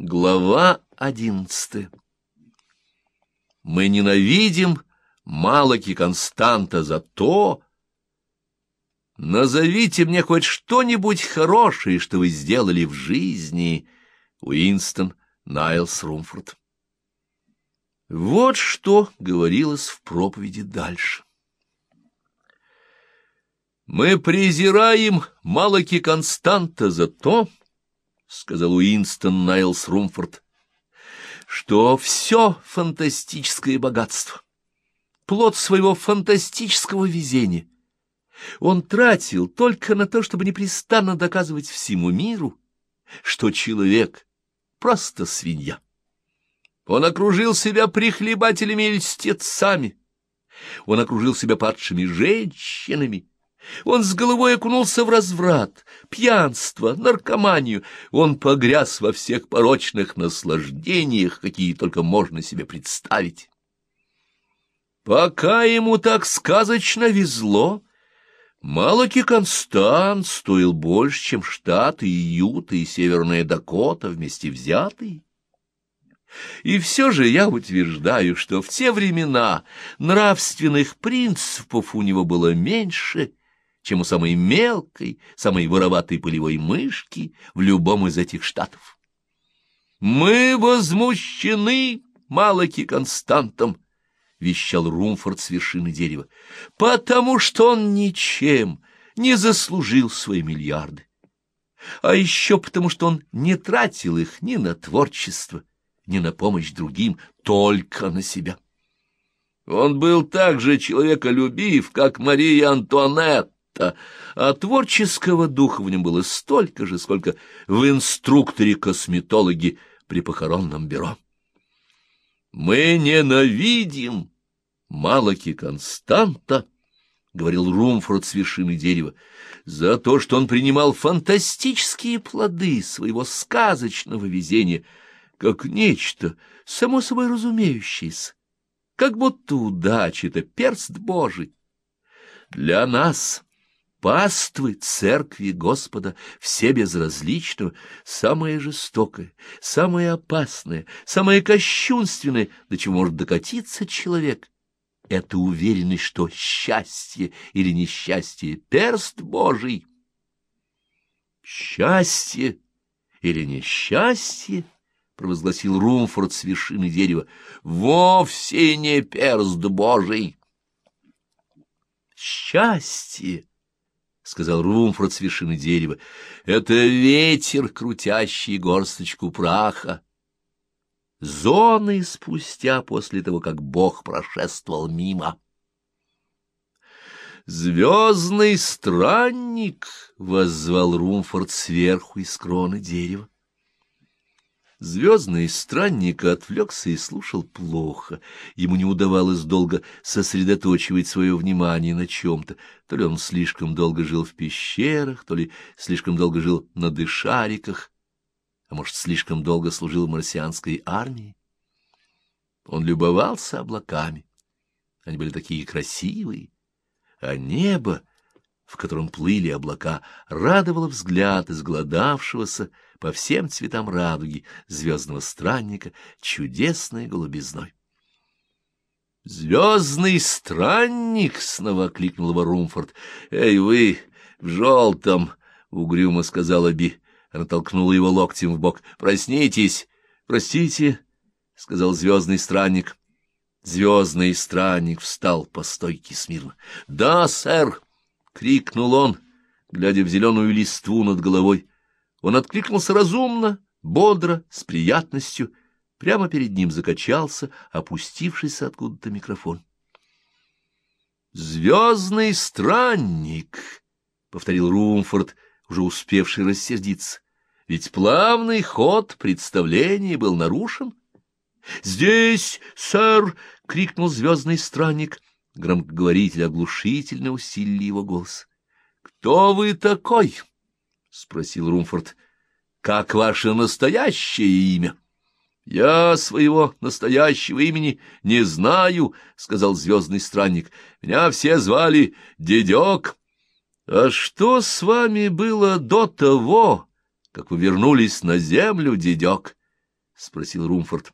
Глава одиннадцатая Мы ненавидим Малаки Константа за то... Назовите мне хоть что-нибудь хорошее, что вы сделали в жизни, Уинстон Найлс Румфорд. Вот что говорилось в проповеди дальше. Мы презираем Малаки Константа за то, — сказал Уинстон Найлс Румфорд, — что все фантастическое богатство, плод своего фантастического везения, он тратил только на то, чтобы непрестанно доказывать всему миру, что человек — просто свинья. Он окружил себя прихлебателями и льстецами, он окружил себя падшими женщинами, он с головой окунулся в разврат, пьянство, наркоманию. Он погряз во всех порочных наслаждениях, какие только можно себе представить. Пока ему так сказочно везло, Малаки Констант стоил больше, чем штаты Юта и Северная Дакота вместе взятые. И все же я утверждаю, что в те времена нравственных принципов у него было меньше, чем у самой мелкой, самой вороватой полевой мышки в любом из этих штатов. «Мы возмущены Малаки Константом», — вещал Румфорд с вершины дерева, — «потому что он ничем не заслужил свои миллиарды. А еще потому, что он не тратил их ни на творчество, ни на помощь другим, только на себя. Он был так же человеколюбив, как Мария Антуанетта, таланта, а творческого духа в нем было столько же, сколько в инструкторе-косметологе при похоронном бюро. «Мы ненавидим Малаки Константа», — говорил Румфорд с вершины дерева, — «за то, что он принимал фантастические плоды своего сказочного везения, как нечто само собой разумеющееся, как будто удача — это перст Божий. Для нас...» паствы церкви Господа, все безразличного, самое жестокое, самое опасное, самое кощунственное, до чего может докатиться человек, это уверенность, что счастье или несчастье — перст Божий. «Счастье или несчастье?» — провозгласил Румфорд с вершины дерева. «Вовсе не перст Божий!» «Счастье!» — сказал Румфорд с вершины дерева. — Это ветер, крутящий горсточку праха. Зоны спустя после того, как Бог прошествовал мимо. «Звездный странник!» — воззвал Румфорд сверху из кроны дерева. Звездный странник отвлекся и слушал плохо. Ему не удавалось долго сосредоточивать свое внимание на чем-то. То ли он слишком долго жил в пещерах, то ли слишком долго жил на дышариках, а может, слишком долго служил в марсианской армии. Он любовался облаками. Они были такие красивые, а небо, в котором плыли облака, радовало взгляд изгладавшегося, по всем цветам радуги звездного странника чудесной голубизной. «Звездный странник!» — снова окликнул его Румфорд. «Эй, вы в желтом!» — угрюмо сказала Би. Она толкнула его локтем в бок. «Проснитесь!» «Простите!» — сказал звездный странник. Звездный странник встал по стойке смирно. «Да, сэр!» — крикнул он, глядя в зеленую листву над головой. Он откликнулся разумно, бодро, с приятностью. Прямо перед ним закачался, опустившийся откуда-то микрофон. «Звездный странник!» — повторил Румфорд, уже успевший рассердиться. «Ведь плавный ход представления был нарушен». «Здесь, сэр!» — крикнул звездный странник. Громкоговоритель оглушительно усилили его голос. «Кто вы такой?» — спросил Румфорд. — Как ваше настоящее имя? — Я своего настоящего имени не знаю, — сказал звездный странник. — Меня все звали Дедек. — А что с вами было до того, как вы вернулись на землю, Дедек? спросил Румфорд.